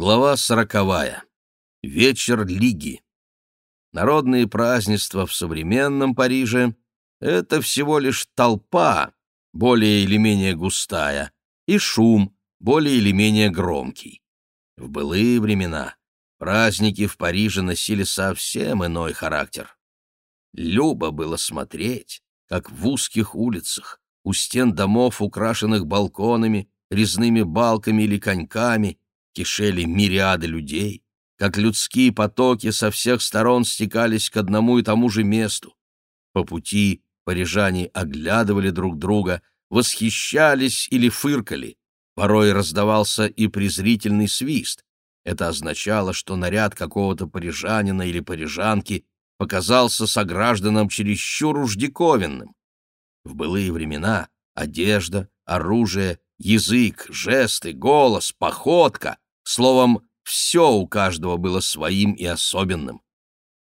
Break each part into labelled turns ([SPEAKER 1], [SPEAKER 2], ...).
[SPEAKER 1] Глава сороковая. Вечер Лиги. Народные празднества в современном Париже — это всего лишь толпа, более или менее густая, и шум, более или менее громкий. В былые времена праздники в Париже носили совсем иной характер. Любо было смотреть, как в узких улицах, у стен домов, украшенных балконами, резными балками или коньками, кишели мириады людей, как людские потоки со всех сторон стекались к одному и тому же месту. По пути парижане оглядывали друг друга, восхищались или фыркали. Порой раздавался и презрительный свист. Это означало, что наряд какого-то парижанина или парижанки показался согражданам чересчур уж диковинным. В былые времена одежда, оружие, язык, жесты, голос, походка, словом, все у каждого было своим и особенным.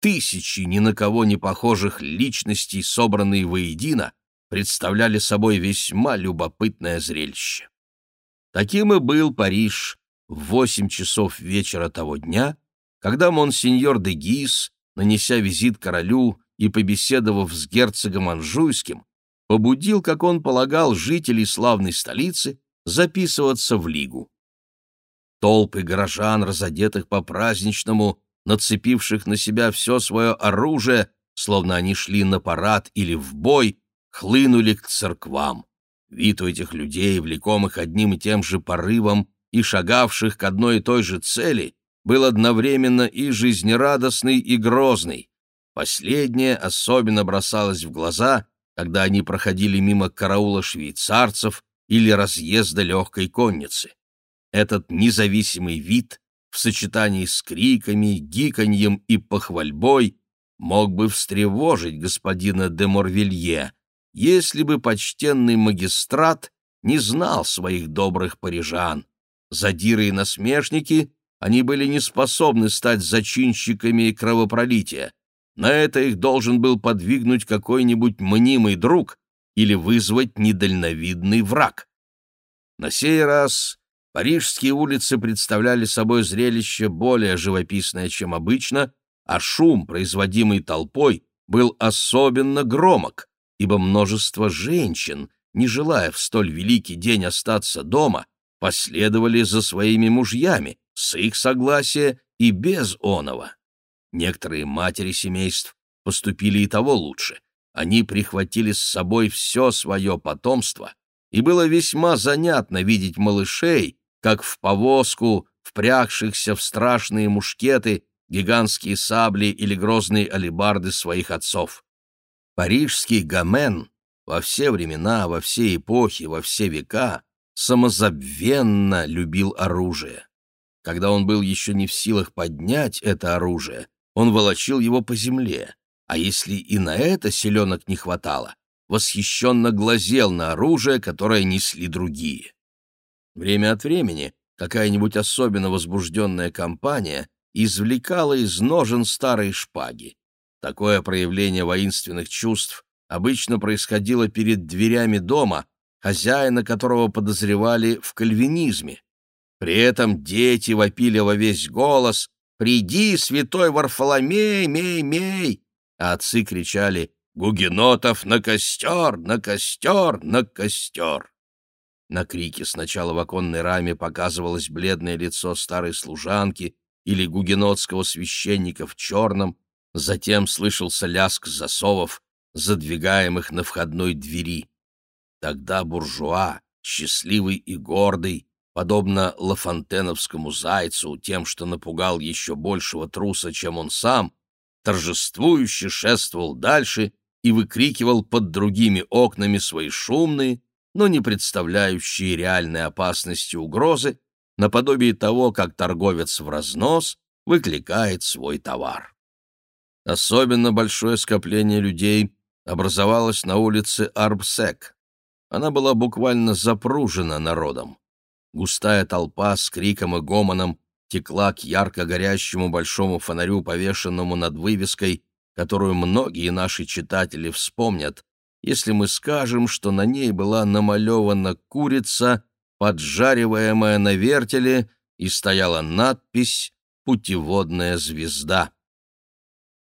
[SPEAKER 1] Тысячи ни на кого не похожих личностей, собранные воедино, представляли собой весьма любопытное зрелище. Таким и был Париж в восемь часов вечера того дня, когда монсеньор де Гис, нанеся визит королю и побеседовав с герцогом Анжуйским, побудил, как он полагал, жителей славной столицы записываться в лигу. Толпы горожан, разодетых по-праздничному, нацепивших на себя все свое оружие, словно они шли на парад или в бой, хлынули к церквам. Вид у этих людей, влекомых одним и тем же порывом и шагавших к одной и той же цели, был одновременно и жизнерадостный, и грозный. Последнее особенно бросалось в глаза, когда они проходили мимо караула швейцарцев или разъезда легкой конницы. Этот независимый вид в сочетании с криками, гиканьем и похвальбой мог бы встревожить господина де Морвилье, если бы почтенный магистрат не знал своих добрых парижан. Задиры и насмешники, они были не способны стать зачинщиками кровопролития. На это их должен был подвигнуть какой-нибудь мнимый друг или вызвать недальновидный враг. На сей раз парижские улицы представляли собой зрелище более живописное, чем обычно, а шум, производимый толпой, был особенно громок, ибо множество женщин, не желая в столь великий день остаться дома, последовали за своими мужьями, с их согласия и без оного. Некоторые матери семейств поступили и того лучше. Они прихватили с собой все свое потомство, и было весьма занятно видеть малышей, как в повозку, впрягшихся в страшные мушкеты, гигантские сабли или грозные алебарды своих отцов. Парижский гамен во все времена, во все эпохи, во все века самозабвенно любил оружие. Когда он был еще не в силах поднять это оружие, он волочил его по земле, а если и на это селенок не хватало, восхищенно глазел на оружие, которое несли другие. Время от времени какая-нибудь особенно возбужденная компания извлекала из ножен старые шпаги. Такое проявление воинственных чувств обычно происходило перед дверями дома, хозяина которого подозревали в кальвинизме. При этом дети вопили во весь голос «Приди, святой Варфоломей, мей, мей!» А отцы кричали «Гугенотов на костер, на костер, на костер!» На крике сначала в оконной раме показывалось бледное лицо старой служанки или гугенотского священника в черном, затем слышался лязг засовов, задвигаемых на входной двери. Тогда буржуа, счастливый и гордый, подобно лафонтеновскому зайцу, тем, что напугал еще большего труса, чем он сам, торжествующе шествовал дальше и выкрикивал под другими окнами свои шумные, но не представляющие реальной опасности угрозы, наподобие того, как торговец в разнос выкликает свой товар. Особенно большое скопление людей образовалось на улице Арбсек. Она была буквально запружена народом. Густая толпа с криком и гомоном текла к ярко горящему большому фонарю, повешенному над вывеской, которую многие наши читатели вспомнят, если мы скажем, что на ней была намалевана курица, поджариваемая на вертеле и стояла надпись «Путеводная звезда».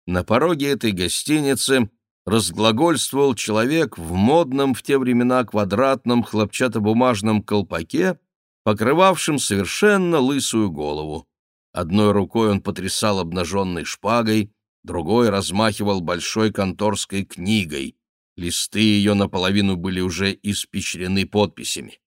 [SPEAKER 1] На пороге этой гостиницы разглагольствовал человек в модном в те времена квадратном хлопчатобумажном колпаке, покрывавшем совершенно лысую голову. Одной рукой он потрясал обнаженной шпагой, другой размахивал большой конторской книгой. Листы ее наполовину были уже испещрены подписями.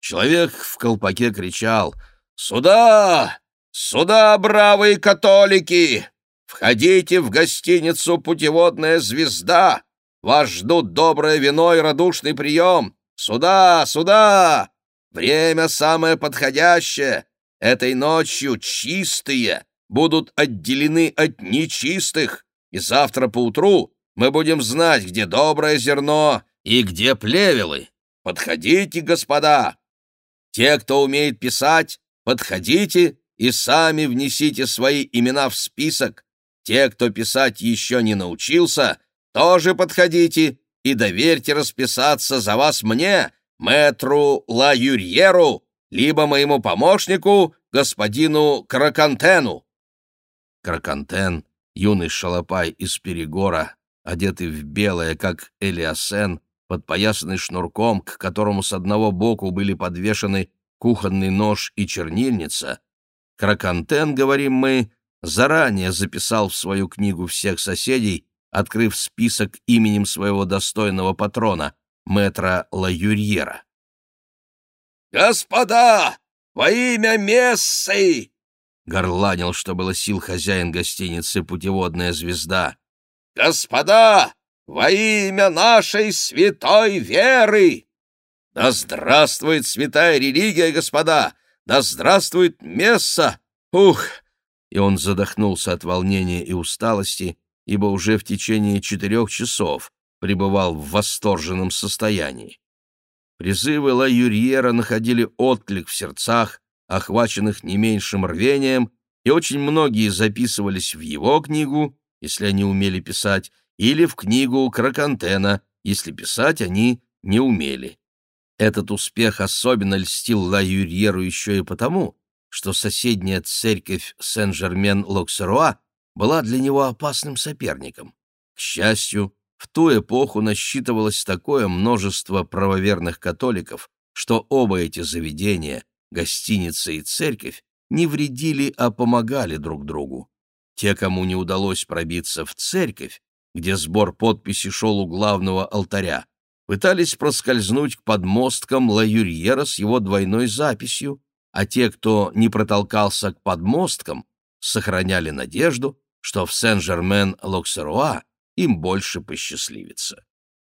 [SPEAKER 1] Человек в колпаке кричал «Сюда! Сюда, бравые католики! Входите в гостиницу «Путеводная звезда». Вас ждут доброе вино и радушный прием. Сюда, сюда! Время самое подходящее. Этой ночью чистые будут отделены от нечистых, и завтра поутру мы будем знать, где доброе зерно и где плевелы. Подходите, господа! Те, кто умеет писать, подходите и сами внесите свои имена в список. Те, кто писать еще не научился, тоже подходите и доверьте расписаться за вас мне, мэтру Ла Юрьеру, либо моему помощнику, господину Кракантену. Кракантен, юный шалопай из Перегора, одетый в белое, как Элиасен, подпоясанный шнурком, к которому с одного боку были подвешены кухонный нож и чернильница. Кракантен, говорим мы, заранее записал в свою книгу всех соседей, открыв список именем своего достойного патрона, мэтра Ла Юрьера. «Господа, во имя Мессы!» — горланил, что было сил хозяин гостиницы «Путеводная звезда». «Господа, во имя нашей святой веры!» «Да здравствует святая религия, господа! Да здравствует Месса! Ух, и он задохнулся от волнения и усталости, ибо уже в течение четырех часов пребывал в восторженном состоянии. Призывы Ла Юрьера находили отклик в сердцах, охваченных не меньшим рвением, и очень многие записывались в его книгу, если они умели писать, или в книгу Кракантена, если писать они не умели. Этот успех особенно льстил Ла Юрьеру еще и потому, что соседняя церковь Сен-Жермен-Локсеруа была для него опасным соперником. К счастью, в ту эпоху насчитывалось такое множество правоверных католиков, что оба эти заведения, гостиница и церковь, не вредили, а помогали друг другу. Те, кому не удалось пробиться в церковь, где сбор подписи шел у главного алтаря, пытались проскользнуть к подмосткам Ла Юрьера с его двойной записью, а те, кто не протолкался к подмосткам, сохраняли надежду, что в Сен-Жермен-Локсеруа им больше посчастливится.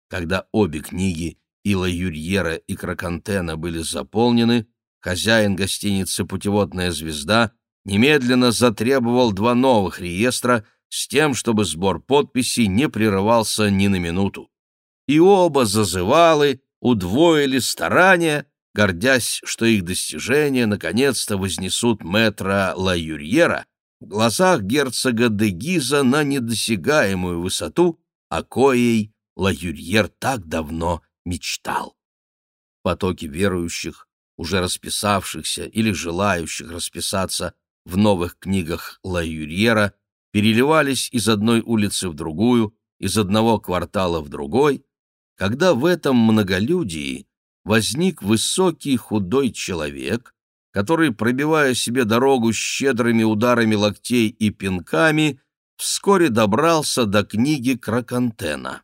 [SPEAKER 1] Когда обе книги Ила Юрьера и Кракантена были заполнены, хозяин гостиницы «Путеводная звезда» немедленно затребовал два новых реестра с тем, чтобы сбор подписей не прерывался ни на минуту. И оба зазывалы удвоили старания, гордясь, что их достижения наконец-то вознесут мэтра Ла Юрьера в глазах герцога де Гиза на недосягаемую высоту, о коей Ла Юрьер так давно мечтал. Потоки верующих, уже расписавшихся или желающих расписаться в новых книгах Ла Юрьера, переливались из одной улицы в другую, из одного квартала в другой, когда в этом многолюдии возник высокий худой человек, который, пробивая себе дорогу щедрыми ударами локтей и пинками, вскоре добрался до книги Кракантена.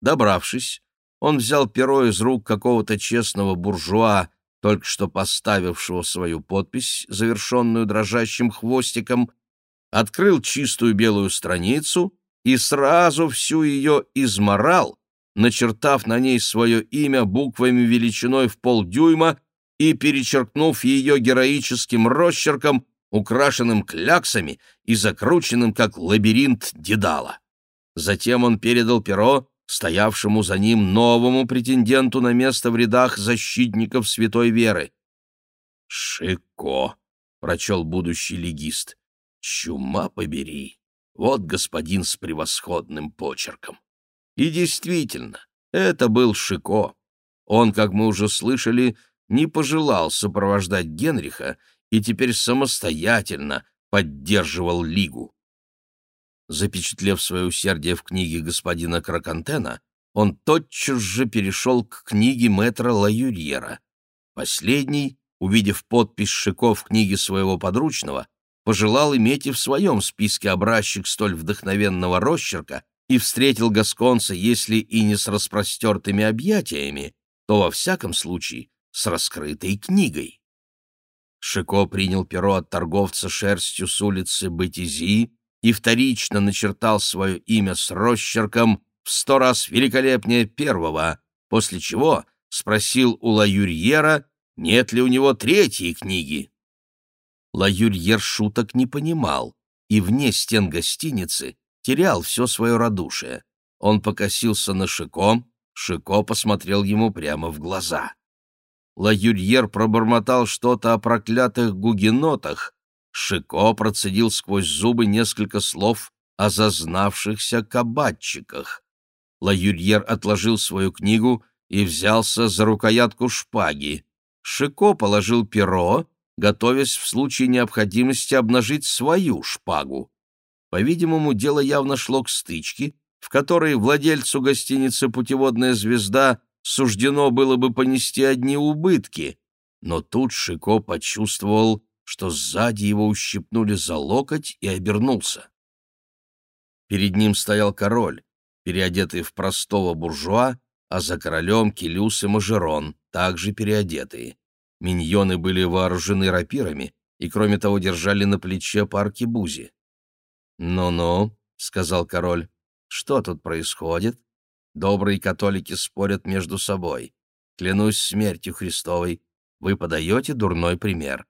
[SPEAKER 1] Добравшись, он взял перо из рук какого-то честного буржуа, только что поставившего свою подпись, завершенную дрожащим хвостиком, открыл чистую белую страницу и сразу всю ее изморал, начертав на ней свое имя буквами величиной в полдюйма и перечеркнув ее героическим росчерком, украшенным кляксами и закрученным, как лабиринт Дедала. Затем он передал перо стоявшему за ним новому претенденту на место в рядах защитников святой веры. «Шико», — прочел будущий легист, — «чума побери, вот господин с превосходным почерком». И действительно, это был Шико. Он, как мы уже слышали, не пожелал сопровождать Генриха и теперь самостоятельно поддерживал Лигу. Запечатлев свое усердие в книге господина Кракантена, он тотчас же перешел к книге мэтра Лаюрьера. Последний, увидев подпись Шико в книге своего подручного, пожелал иметь и в своем списке образчик столь вдохновенного росчерка и встретил Гасконца, если и не с распростертыми объятиями, то во всяком случае с раскрытой книгой. Шико принял перо от торговца шерстью с улицы Бетизи и вторично начертал свое имя с росчерком в сто раз великолепнее первого, после чего спросил у Лаюрьера, нет ли у него третьей книги. Лаюрьер шуток не понимал и вне стен гостиницы терял все свое радушие. Он покосился на Шико, Шико посмотрел ему прямо в глаза. Лаюрьер пробормотал что-то о проклятых гугенотах, Шико процедил сквозь зубы несколько слов о зазнавшихся кабатчиках. Лаюрьер отложил свою книгу и взялся за рукоятку шпаги. Шико положил перо, готовясь в случае необходимости обнажить свою шпагу. По-видимому, дело явно шло к стычке, в которой владельцу гостиницы «Путеводная звезда» суждено было бы понести одни убытки. Но тут Шико почувствовал, что сзади его ущипнули за локоть и обернулся. Перед ним стоял король, переодетый в простого буржуа, а за королем Келюс и Мажерон, также переодетые. Миньоны были вооружены рапирами и, кроме того, держали на плече по аркебузе. «Ну-ну», — сказал король, — «что тут происходит? Добрые католики спорят между собой. Клянусь смертью Христовой, вы подаете дурной пример.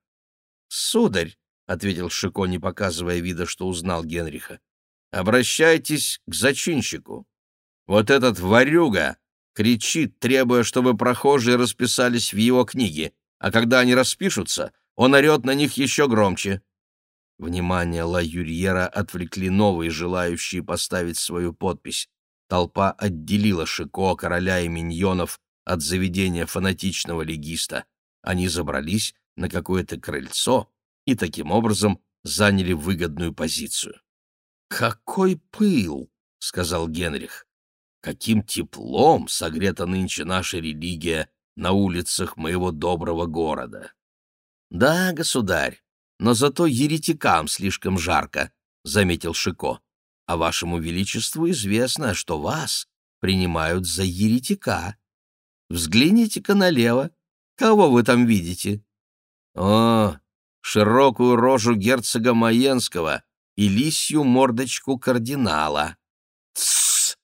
[SPEAKER 1] «Сударь», — ответил Шико, не показывая вида, что узнал Генриха, — «обращайтесь к зачинщику. Вот этот ворюга кричит, требуя, чтобы прохожие расписались в его книге, а когда они распишутся, он орет на них еще громче». Внимание Ла Юрьера отвлекли новые, желающие поставить свою подпись. Толпа отделила Шико, короля и миньонов от заведения фанатичного легиста. Они забрались на какое-то крыльцо и таким образом заняли выгодную позицию. «Какой пыл!» — сказал Генрих. «Каким теплом согрета нынче наша религия на улицах моего доброго города!» «Да, государь, но зато еретикам слишком жарко», — заметил Шико. «А вашему величеству известно, что вас принимают за еретика. Взгляните-ка налево. Кого вы там видите?» О, широкую рожу герцога Маенского и лисью мордочку кардинала. Тссс!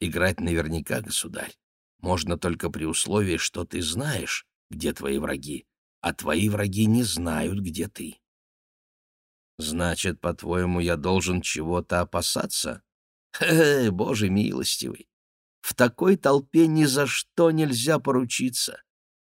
[SPEAKER 1] Играть наверняка, государь, можно только при условии, что ты знаешь, где твои враги, а твои враги не знают, где ты. Значит, по-твоему, я должен чего-то опасаться? Хе, боже милостивый! В такой толпе ни за что нельзя поручиться.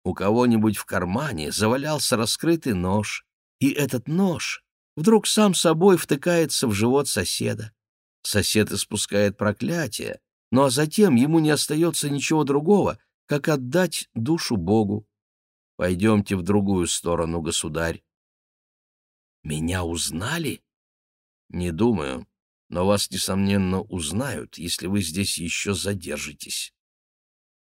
[SPEAKER 1] У кого-нибудь в кармане завалялся раскрытый нож, и этот нож вдруг сам собой втыкается в живот соседа. Сосед испускает проклятие, ну а затем ему не остается ничего другого, как отдать душу Богу. Пойдемте в другую сторону, государь. Меня узнали? Не думаю, но вас, несомненно, узнают, если вы здесь еще задержитесь.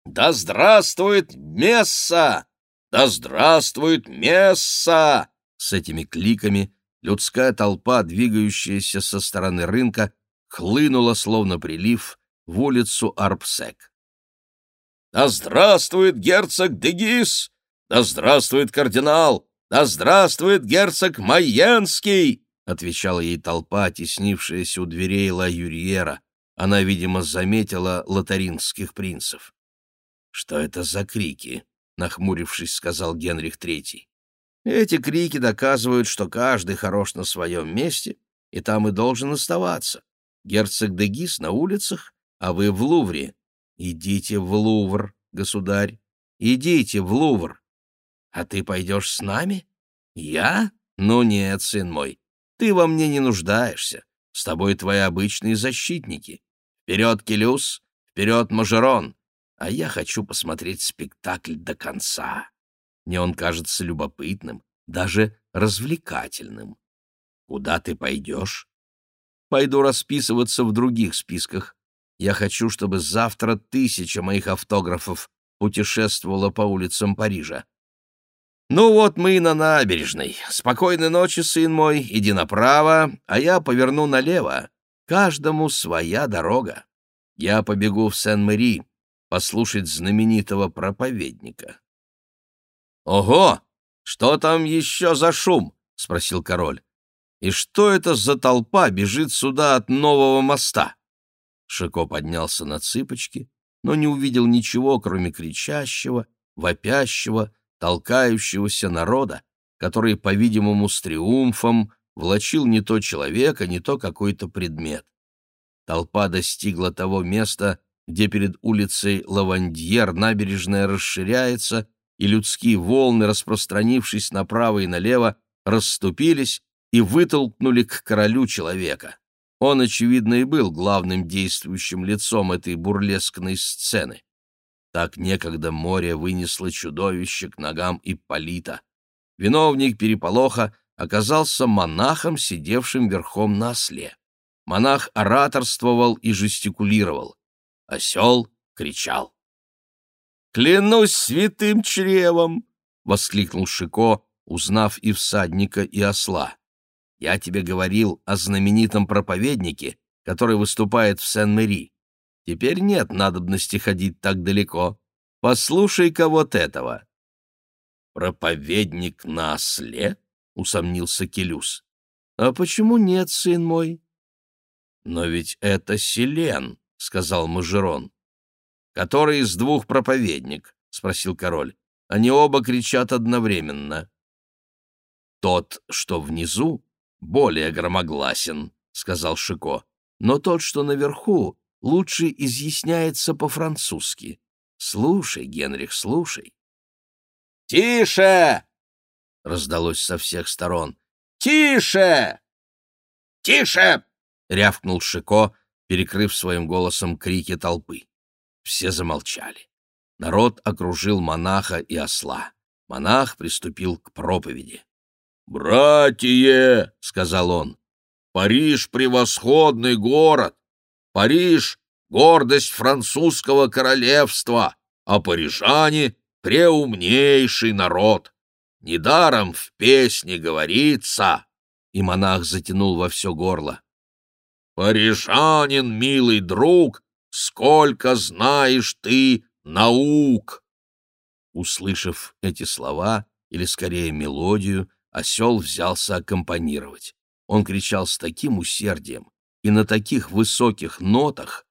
[SPEAKER 1] «Да здравствует Месса! Да здравствует Месса!» С этими кликами людская толпа, двигающаяся со стороны рынка, хлынула, словно прилив, в улицу Арпсек. «Да здравствует герцог Дегис! Да здравствует кардинал! Да здравствует герцог Майенский!» — отвечала ей толпа, теснившаяся у дверей Ла Юриера. Она, видимо, заметила лотаринских принцев. «Что это за крики?» — нахмурившись, сказал Генрих Третий. «Эти крики доказывают, что каждый хорош на своем месте, и там и должен оставаться. Герцог Дегис на улицах, а вы в Лувре. Идите в Лувр, государь, идите в Лувр. А ты пойдешь с нами? Я? Ну нет, сын мой, ты во мне не нуждаешься. С тобой твои обычные защитники. Вперед, Келюс, вперед, Мажерон, а я хочу посмотреть спектакль до конца. Мне он кажется любопытным, даже развлекательным. Куда ты пойдешь? Пойду расписываться в других списках. Я хочу, чтобы завтра тысяча моих автографов путешествовала по улицам Парижа. Ну вот мы и на набережной. Спокойной ночи, сын мой, иди направо, а я поверну налево. Каждому своя дорога. Я побегу в Сен-Мэри послушать знаменитого проповедника. «Ого! Что там еще за шум?» — спросил король. «И что это за толпа бежит сюда от нового моста?» Шико поднялся на цыпочки, но не увидел ничего, кроме кричащего, вопящего, толкающегося народа, который, по-видимому, с триумфом влачил не то человека, не то какой-то предмет. Толпа достигла того места, где перед улицей Лавандьер набережная расширяется, и людские волны, распространившись направо и налево, расступились и вытолкнули к королю человека. Он, очевидно, и был главным действующим лицом этой бурлескной сцены. Так некогда море вынесло чудовище к ногам Ипполита. Виновник переполоха оказался монахом, сидевшим верхом на осле. Монах ораторствовал и жестикулировал. Осел кричал. «Клянусь святым чревом!» — воскликнул Шико, узнав и всадника, и осла. «Я тебе говорил о знаменитом проповеднике, который выступает в Сен-Мэри. Теперь нет надобности ходить так далеко. Послушай-ка вот этого». «Проповедник на осле?» — усомнился Келюс. «А почему нет, сын мой?» «Но ведь это Селен», — сказал Мажерон. «Который из двух проповедник?» — спросил король. «Они оба кричат одновременно». «Тот, что внизу, более громогласен», — сказал Шико. «Но тот, что наверху, лучше изъясняется по-французски. Слушай, Генрих, слушай». «Тише!» — раздалось со всех сторон. «Тише!» «Тише!» — рявкнул Шико, перекрыв своим голосом крики толпы. Все замолчали. Народ окружил монаха и осла. Монах приступил к проповеди. «Братья!» — сказал он. «Париж — превосходный город! Париж — гордость французского королевства, а парижане — преумнейший народ! Недаром в песне говорится!» И монах затянул во все горло. Парижанин, милый друг, сколько знаешь ты наук!» Услышав эти слова, или скорее мелодию, осел взялся аккомпанировать. Он кричал с таким усердием и на таких высоких нотах,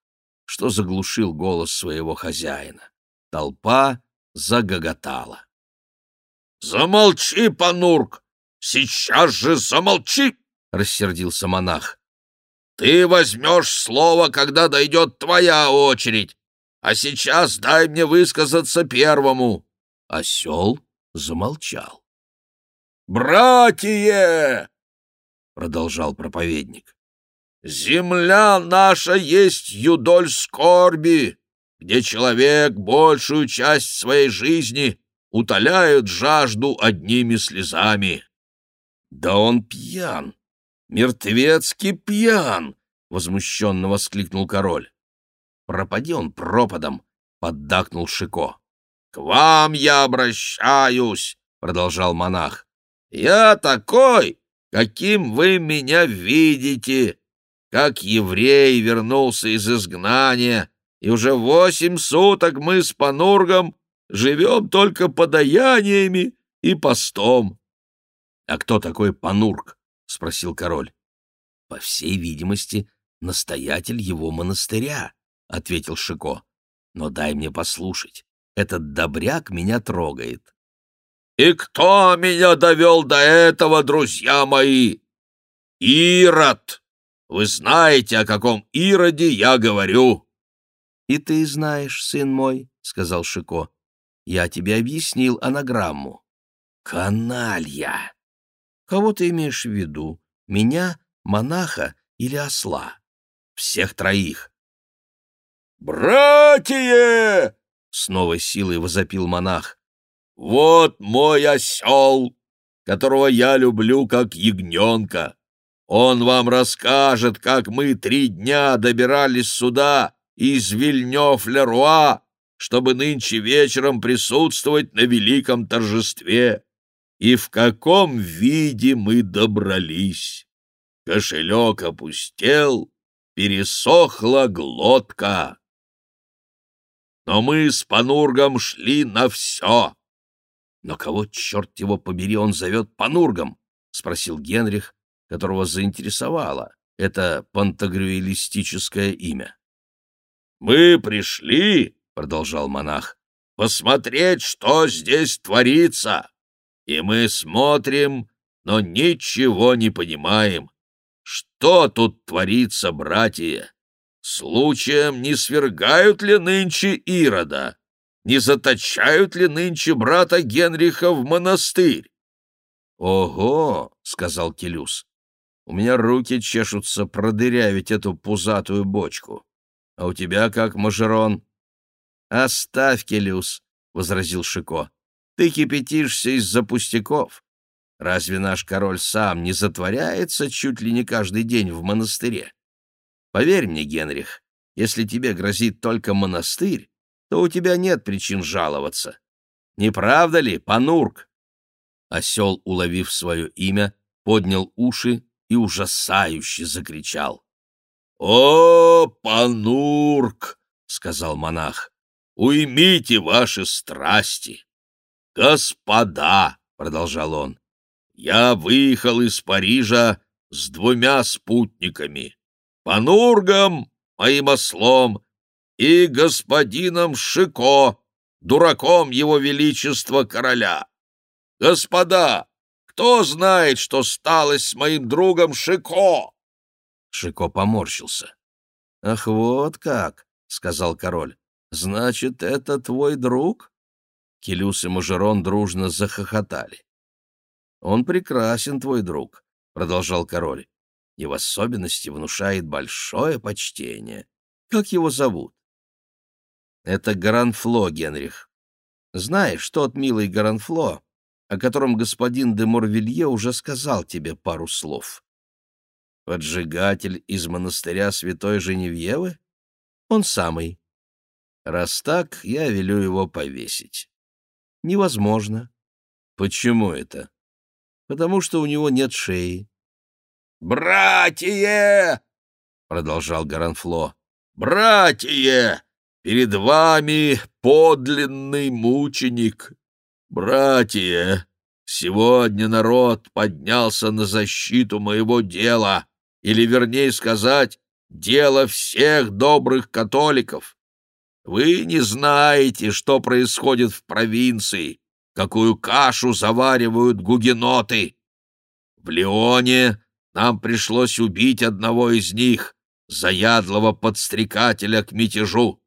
[SPEAKER 1] что заглушил голос своего хозяина. Толпа загоготала. «Замолчи, Панурк! Сейчас же замолчи!» — рассердился монах. Ты возьмешь слово, когда дойдет твоя очередь, а сейчас дай мне высказаться первому». Осел замолчал. «Братья!» — продолжал проповедник. «Земля наша есть юдоль скорби, где человек большую часть своей жизни утоляет жажду одними слезами». «Да он пьян!» «Мертвецкий пьян!» — возмущенно воскликнул король. «Пропади он пропадом!» — поддакнул Шико. «К вам я обращаюсь!» — продолжал монах. «Я такой, каким вы меня видите, как еврей вернулся из изгнания, и уже восемь суток мы с Панургом живем только подаяниями и постом». «А кто такой Панург?» — спросил король. — По всей видимости, настоятель его монастыря, — ответил Шико. — Но дай мне послушать. Этот добряк меня трогает. — И кто меня довел до этого, друзья мои? Ирод! Вы знаете, о каком Ироде я говорю. — И ты знаешь, сын мой, — сказал Шико. — Я тебе объяснил анаграмму. — Каналья! Кого ты имеешь в виду? Меня, монаха или осла? Всех троих. «Братья!» — с новой силой возопил монах. «Вот мой осел!
[SPEAKER 2] которого я люблю как ягненка. Он вам расскажет, как мы три дня добирались сюда из Вильнёв-Леруа, чтобы нынче вечером присутствовать на великом торжестве. И в каком виде мы добрались. Кошелек опустел, пересохла глотка. Но мы с Панургом шли на все. Но кого, черт его побери, он зовет Панургом? — спросил Генрих, которого заинтересовало это пантагрюэлистическое имя. «Мы пришли, — продолжал монах, — посмотреть, что здесь творится, и мы смотрим, но ничего не понимаем. Что тут творится, братья? Случаем не свергают ли нынче Ирода? Не заточают ли нынче брата Генриха в монастырь? — Ого! — сказал Келюс. — У меня руки чешутся продырявить эту пузатую бочку. А у тебя как, Мажерон? — Оставь, Келюс, — возразил Шико. — Ты кипятишься из-за пустяков. Разве наш король сам не затворяется чуть ли не каждый день в монастыре? Поверь мне, Генрих, если тебе грозит только монастырь, то у тебя нет причин жаловаться. Не правда ли, Панурк? Осел, уловив свое имя, поднял уши и ужасающе закричал. — О, Панурк! — сказал монах. — Уймите ваши страсти! — Господа! — продолжал он. Я выехал из Парижа с двумя спутниками — Панургом, моим ослом, и господином Шико, дураком его величества короля. Господа, кто знает, что стало с моим другом Шико? Шико поморщился. — Ах, вот как! — сказал король. — Значит, это твой друг? Келюс и Мажерон дружно захохотали. «Он прекрасен, твой друг», — продолжал король, — «и в особенности внушает большое почтение. Как его зовут?» «Это Гаранфло, Генрих. Знаешь, тот милый Гаранфло, о котором господин де Морвилье уже сказал тебе пару слов. Поджигатель из монастыря святой Женевьевы? Он самый. Раз так, я велю его повесить. Невозможно. Почему это? потому что у него нет шеи. «Братья!» — продолжал Гаранфло. «Братья! Перед вами подлинный мученик! Братья! Сегодня народ поднялся на защиту моего дела, или, вернее сказать, дела всех добрых католиков. Вы не знаете, что происходит в провинции, какую кашу заваривают гугеноты. В Лионе нам пришлось убить одного из них, заядлого подстрекателя к мятежу.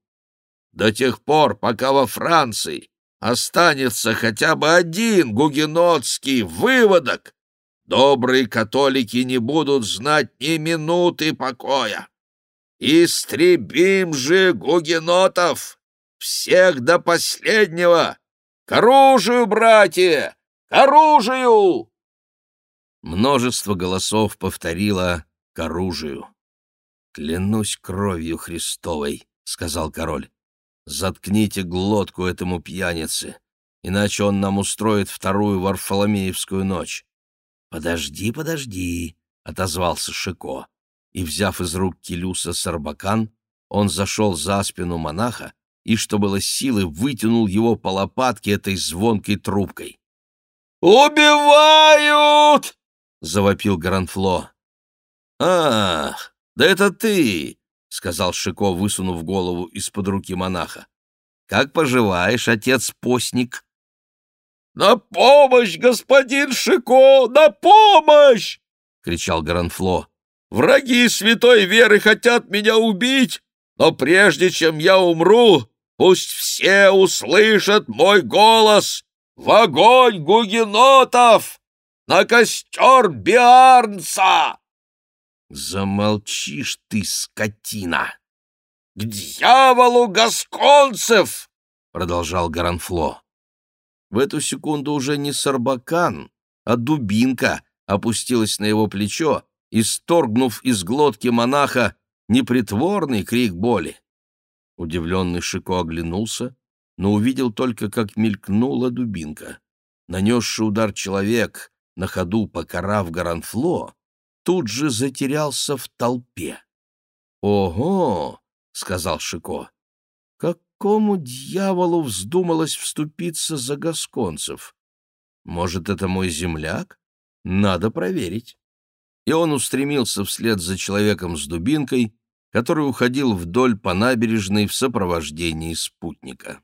[SPEAKER 2] До тех пор, пока во Франции останется хотя бы один гугенотский выводок, добрые католики не будут знать ни минуты покоя. Истребим же гугенотов, всех до последнего, «К оружию, братья! К оружию!» Множество голосов повторило «к оружию». «Клянусь кровью Христовой», — сказал король. «Заткните глотку этому пьянице, иначе он нам устроит вторую Варфоломеевскую ночь». «Подожди, подожди», — отозвался Шико. И, взяв из рук Келюса сарбакан, он зашел за спину монаха и, что было силы, вытянул его по лопатке этой звонкой трубкой. «Убивают!» — завопил Гранфло. «Ах, да это ты!» — сказал Шико, высунув голову из-под руки монаха. «Как поживаешь, отец-постник?» «На помощь, господин Шико! На помощь!» — кричал Гранфло. «Враги святой веры хотят меня убить, но прежде чем я умру, Пусть все услышат мой голос! В огонь гугенотов! На костер Биарнца!» «Замолчишь ты, скотина!» «К дьяволу гасконцев!» — продолжал Гаранфло. В эту секунду уже не Сарбакан,
[SPEAKER 1] а дубинка опустилась на его плечо, исторгнув из глотки монаха непритворный крик боли. Удивленный Шико оглянулся, но увидел только, как мелькнула дубинка. Нанесший удар человек, на ходу покарав Гаранфло, тут же затерялся в толпе. «Ого!» — сказал Шико. «Какому дьяволу вздумалось вступиться за гасконцев? Может, это мой земляк? Надо проверить». И он устремился вслед за человеком с дубинкой, который уходил вдоль по набережной в сопровождении спутника.